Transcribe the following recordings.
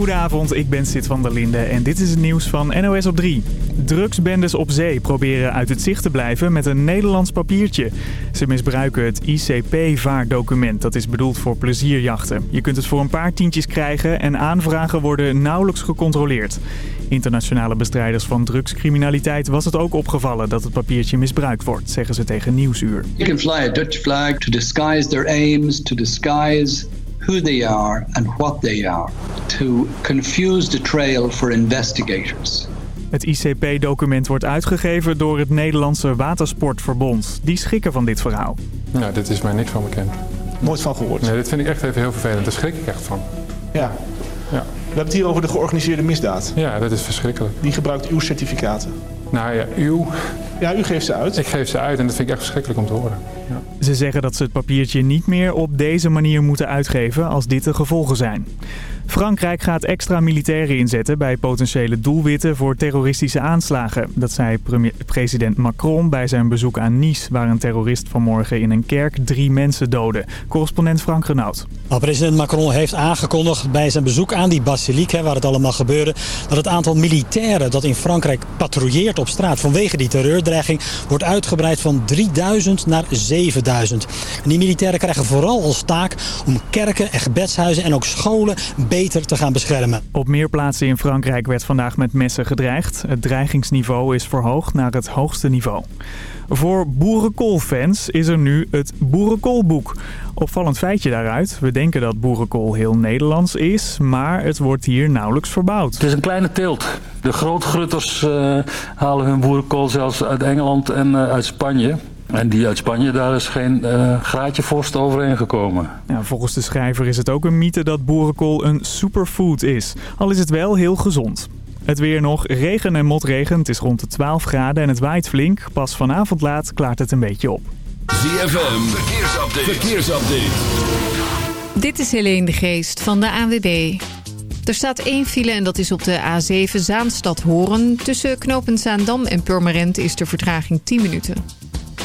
Goedenavond, ik ben Sid van der Linde en dit is het nieuws van NOS op 3. Drugsbendes op zee proberen uit het zicht te blijven met een Nederlands papiertje. Ze misbruiken het ICP-vaardocument, dat is bedoeld voor plezierjachten. Je kunt het voor een paar tientjes krijgen en aanvragen worden nauwelijks gecontroleerd. Internationale bestrijders van drugscriminaliteit was het ook opgevallen dat het papiertje misbruikt wordt, zeggen ze tegen Nieuwsuur. Aims, who they are and what they are, to confuse the trail for investigators. Het ICP-document wordt uitgegeven door het Nederlandse Watersportverbond. Die schikken van dit verhaal. Nou, dit is mij niks van bekend. Nooit van gehoord. Nee, dit vind ik echt even heel vervelend. Daar schrik ik echt van. Ja. Ja. We hebben het hier over de georganiseerde misdaad. Ja, dat is verschrikkelijk. Die gebruikt uw certificaten. Nou ja, uw... Ja, u geeft ze uit. Ik geef ze uit en dat vind ik echt verschrikkelijk om te horen. Ja. Ze zeggen dat ze het papiertje niet meer op deze manier moeten uitgeven als dit de gevolgen zijn. Frankrijk gaat extra militairen inzetten bij potentiële doelwitten voor terroristische aanslagen. Dat zei president Macron bij zijn bezoek aan Nice, waar een terrorist vanmorgen in een kerk drie mensen doodde. Correspondent Frank Renaud. President Macron heeft aangekondigd bij zijn bezoek aan die basiliek, waar het allemaal gebeurde, dat het aantal militairen dat in Frankrijk patrouilleert op straat vanwege die terreurdreiging wordt uitgebreid van 3000 naar 7000. En die militairen krijgen vooral als taak om kerken en gebedshuizen en ook scholen beter te gaan beschermen. Op meer plaatsen in Frankrijk werd vandaag met messen gedreigd. Het dreigingsniveau is verhoogd naar het hoogste niveau. Voor boerenkoolfans is er nu het Boerenkoolboek. Opvallend feitje daaruit. We denken dat boerenkool heel Nederlands is, maar het wordt hier nauwelijks verbouwd. Het is een kleine teelt. De grootgrutters uh, halen hun boerenkool zelfs uit Engeland en uh, uit Spanje. En die uit Spanje, daar is geen uh, graadje vorst overheen gekomen. Ja, volgens de schrijver is het ook een mythe dat boerenkool een superfood is. Al is het wel heel gezond. Het weer nog, regen en motregen. Het is rond de 12 graden en het waait flink. Pas vanavond laat klaart het een beetje op. ZFM, verkeersupdate. verkeersupdate. Dit is Helene de Geest van de ANWB. Er staat één file en dat is op de A7 Zaanstad-Horen. Tussen knooppunt Zaandam en Purmerend is de vertraging 10 minuten.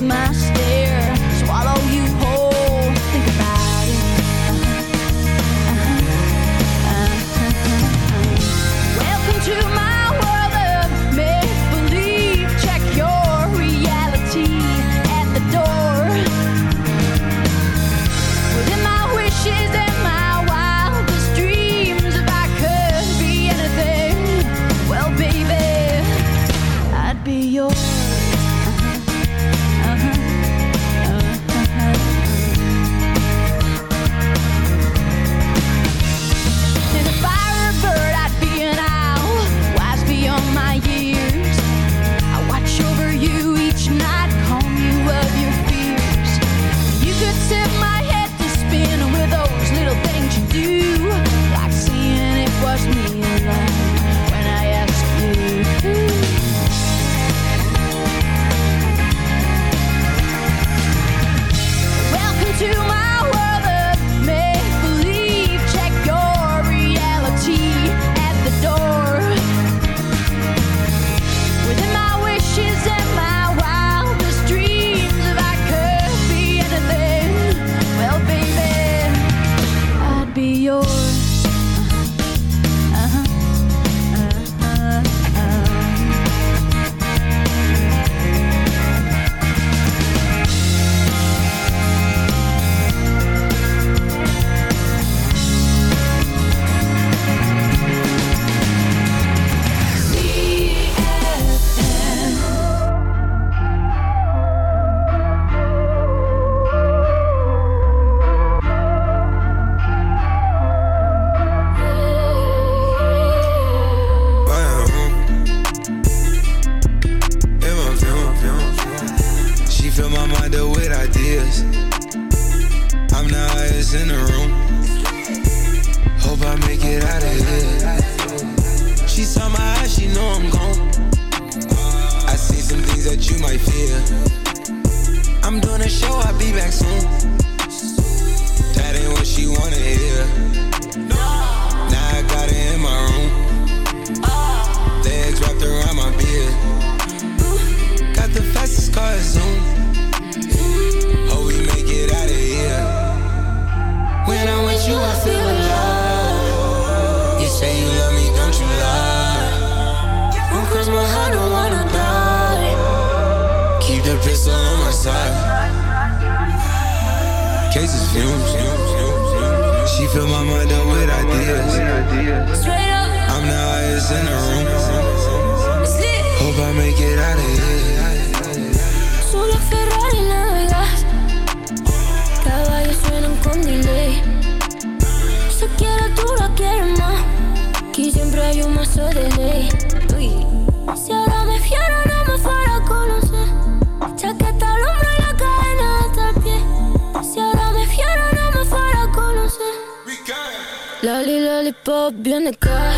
my highest in the room. Hope I make it out of here. Solo Ferrari navegas. Caballos suenan con delay. Se quiere tú la quieres más. Aquí siempre hay un mazo de ley. Uy. Si ahora me fiero no me fuera a conocer. Chaqueta al hombro y la cadena hasta el pie. Si ahora me fiero no me fuera a conocer. Lali, lollipop, viene acá. Ella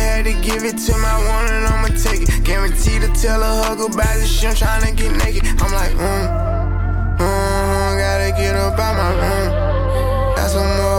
had to give it to my one and I'ma take it. Guaranteed to tell a hug about this shit, I'm tryna get naked. I'm like, mm, mm, gotta get up out my room. Got some more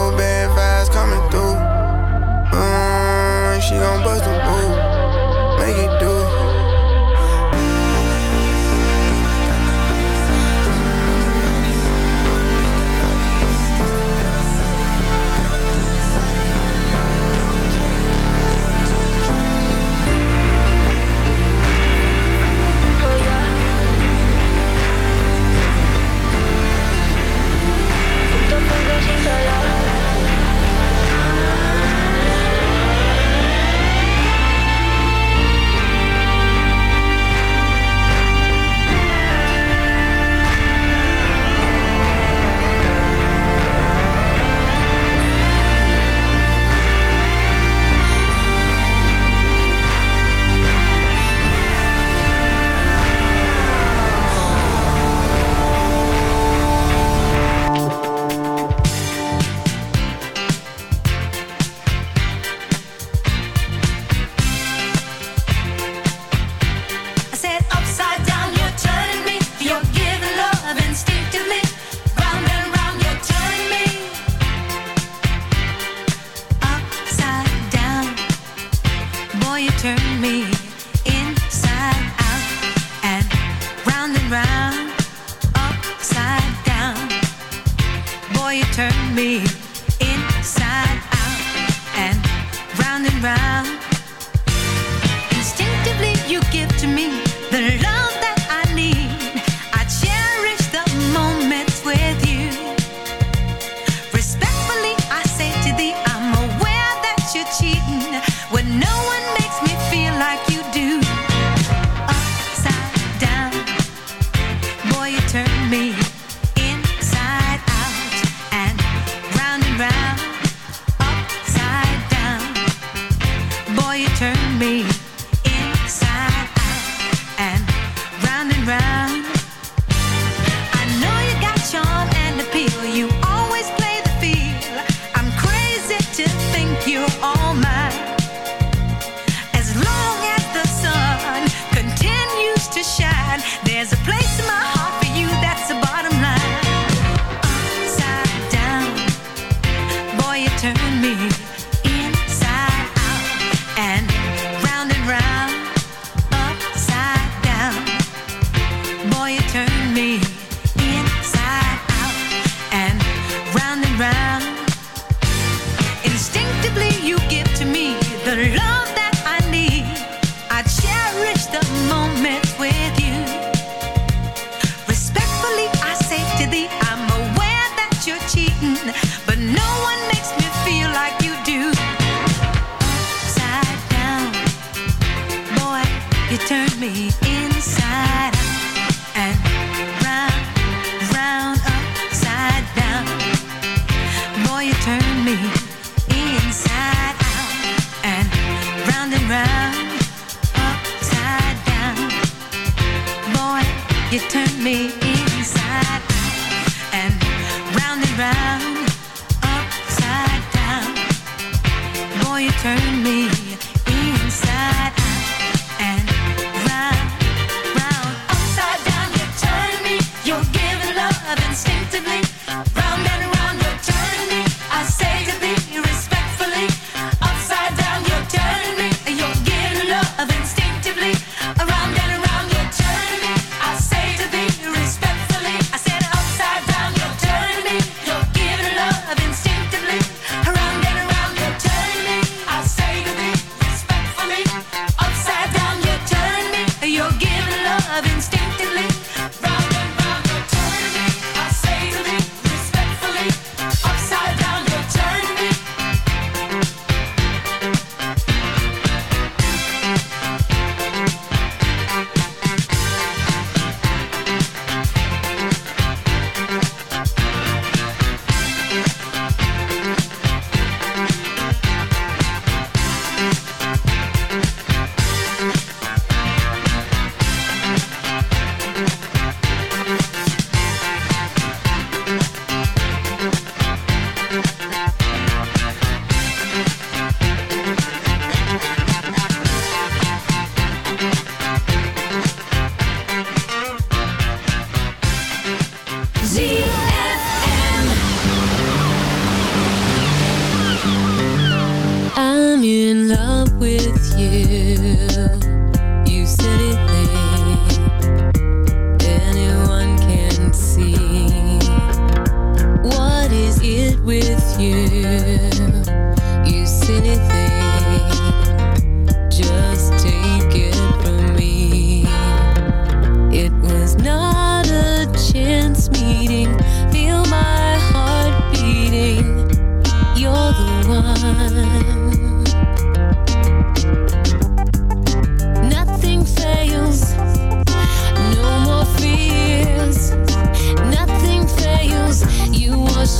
me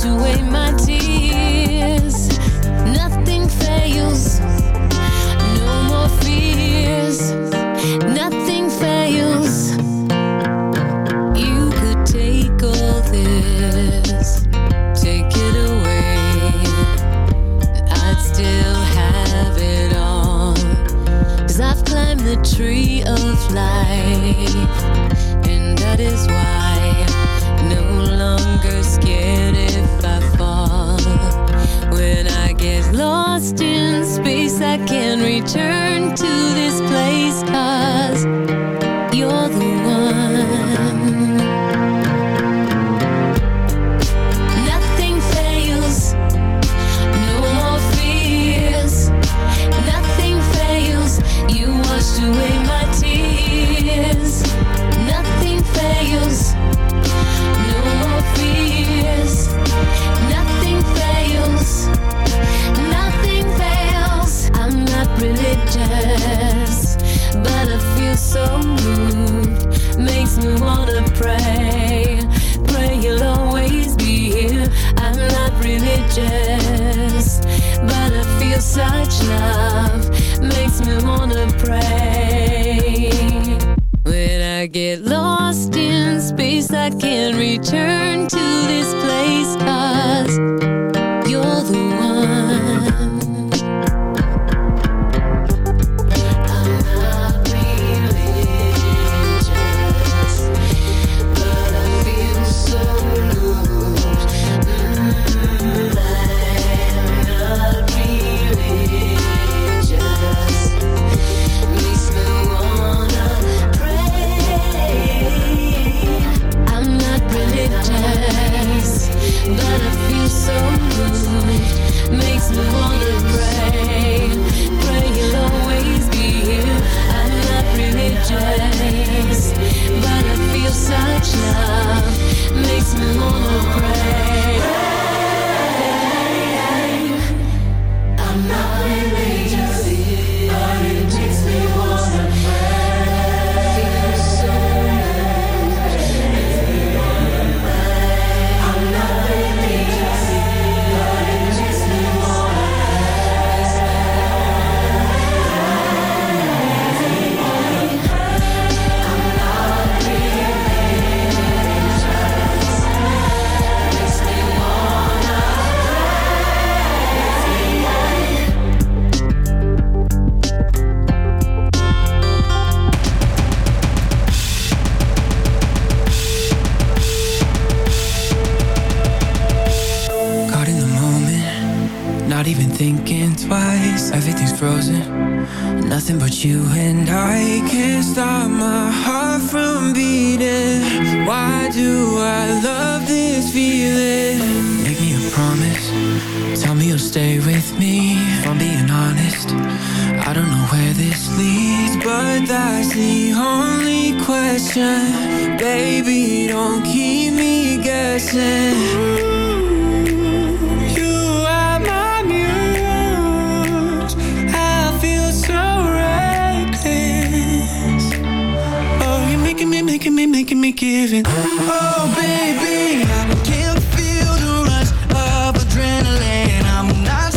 away my making me, making me give it. Oh, baby, I can't feel the rush of adrenaline. I'm not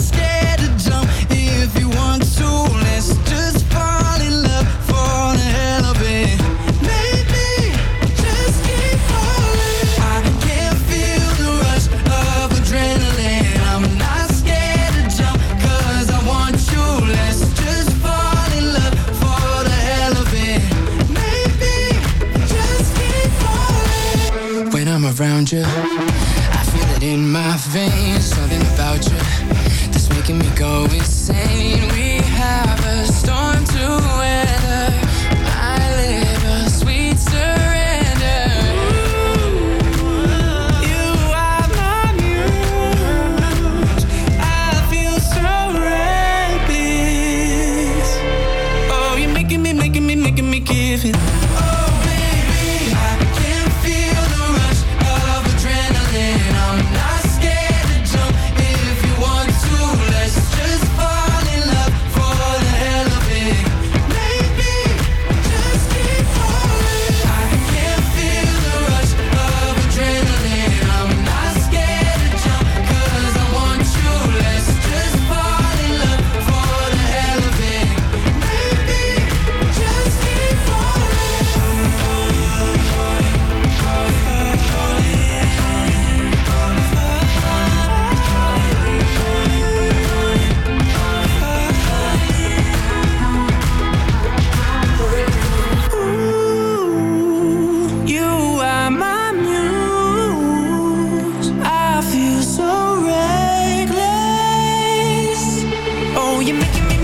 you make it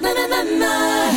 na na na na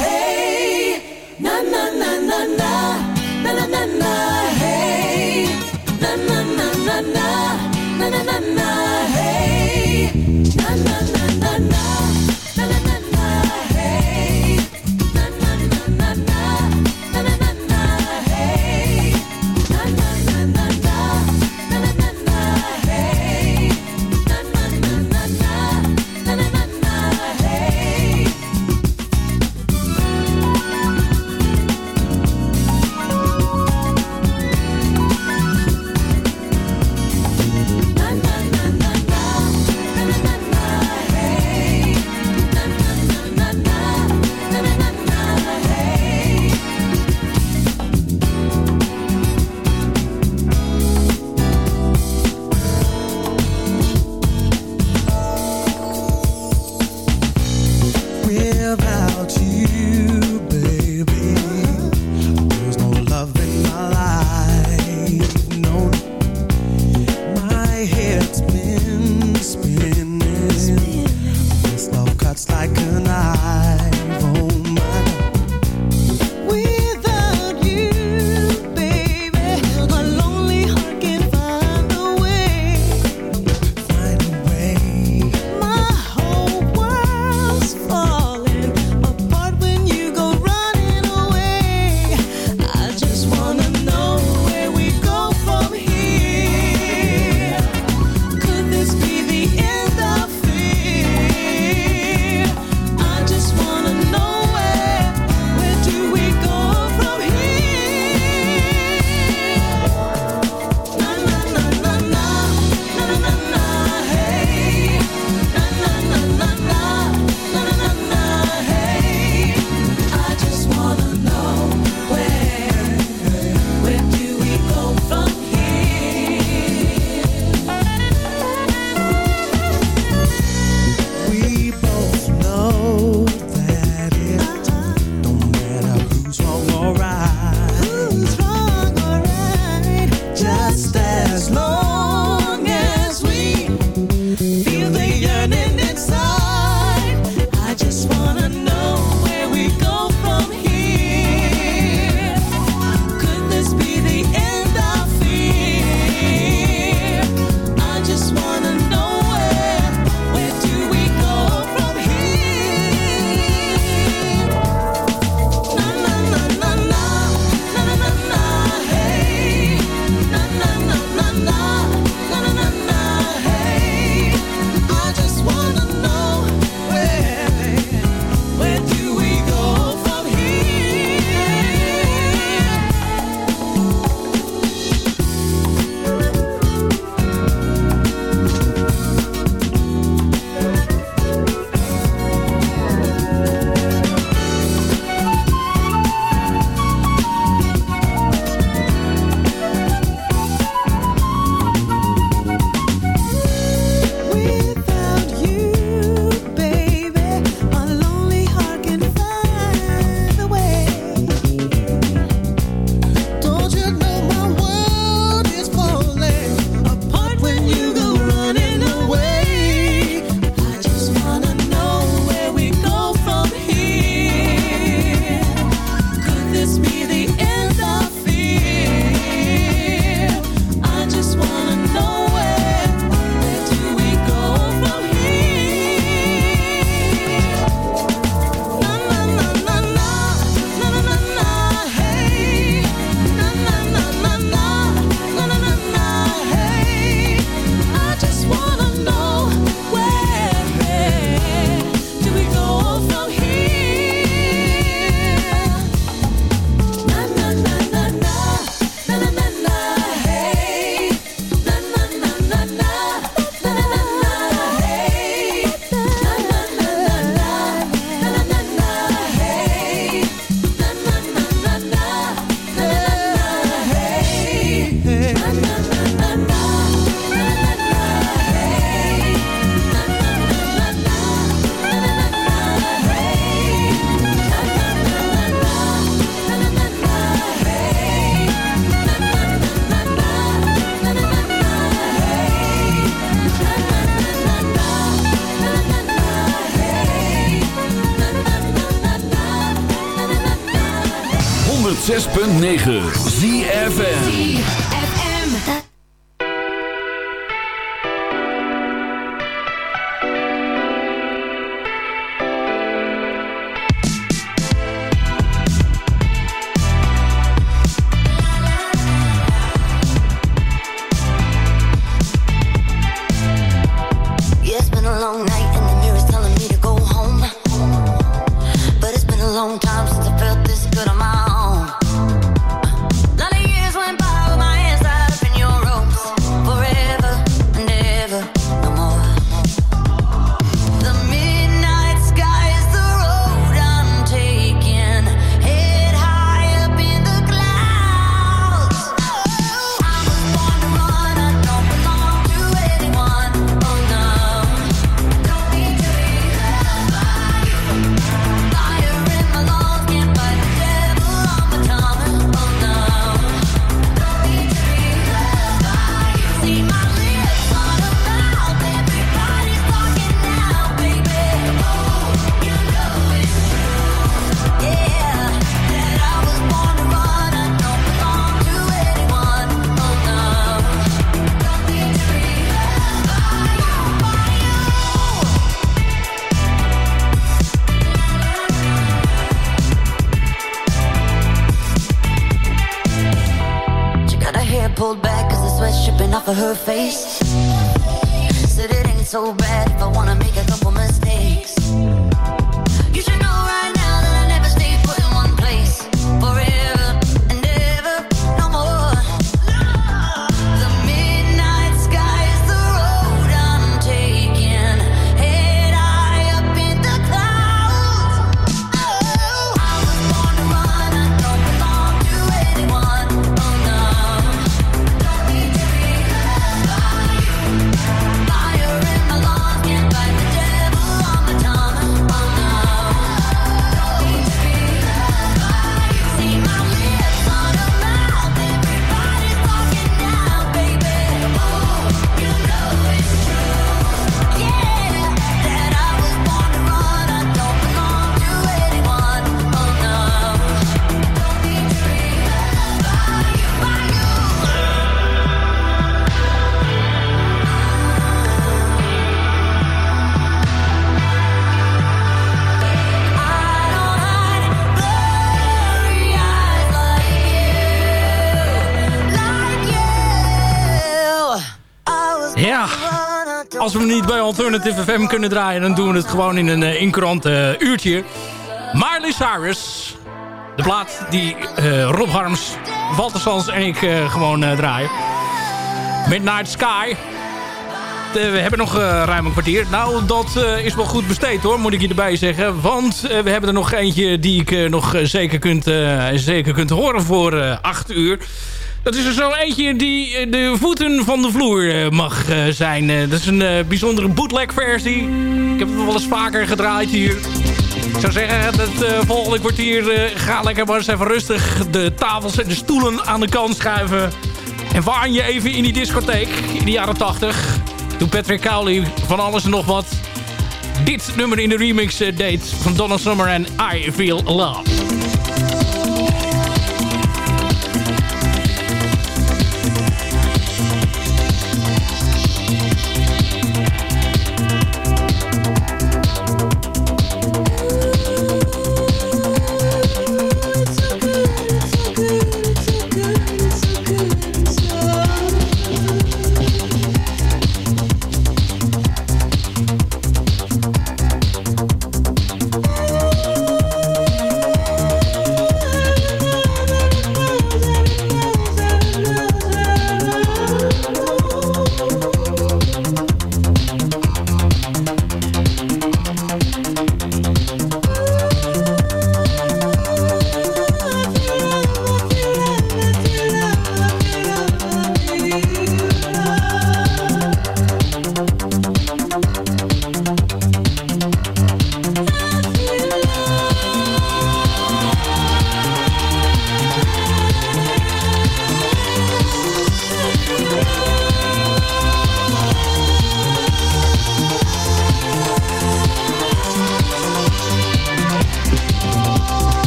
9. Als we hem niet bij Alternative FM kunnen draaien... dan doen we het gewoon in een uh, inkrant eh, uurtje. Miley Cyrus. De plaat die eh, Rob Harms, Walter Sans en ik eh, gewoon eh, draaien. Midnight Sky. Eh, we hebben nog eh, ruim een kwartier. Nou, dat eh, is wel goed besteed hoor, moet ik je erbij zeggen. Want eh, we hebben er nog eentje die ik eh, nog eh, zeker, kunt, eh, zeker kunt horen voor eh, acht uur. Dat is er zo eentje die eh, de voeten van de vloer eh, mag eh, zijn. Dat is een bijzondere bootleg versie. Ik heb het wel eens vaker gedraaid hier. Ik zou zeggen, het volgende kwartier eh, ga lekker maar eens even rustig de tafels en de stoelen aan de kant schuiven. En waan je even in die discotheek in de jaren 80. Toen Patrick Cowley van alles en nog wat dit nummer in de remix deed van Donna Summer en I Feel Love.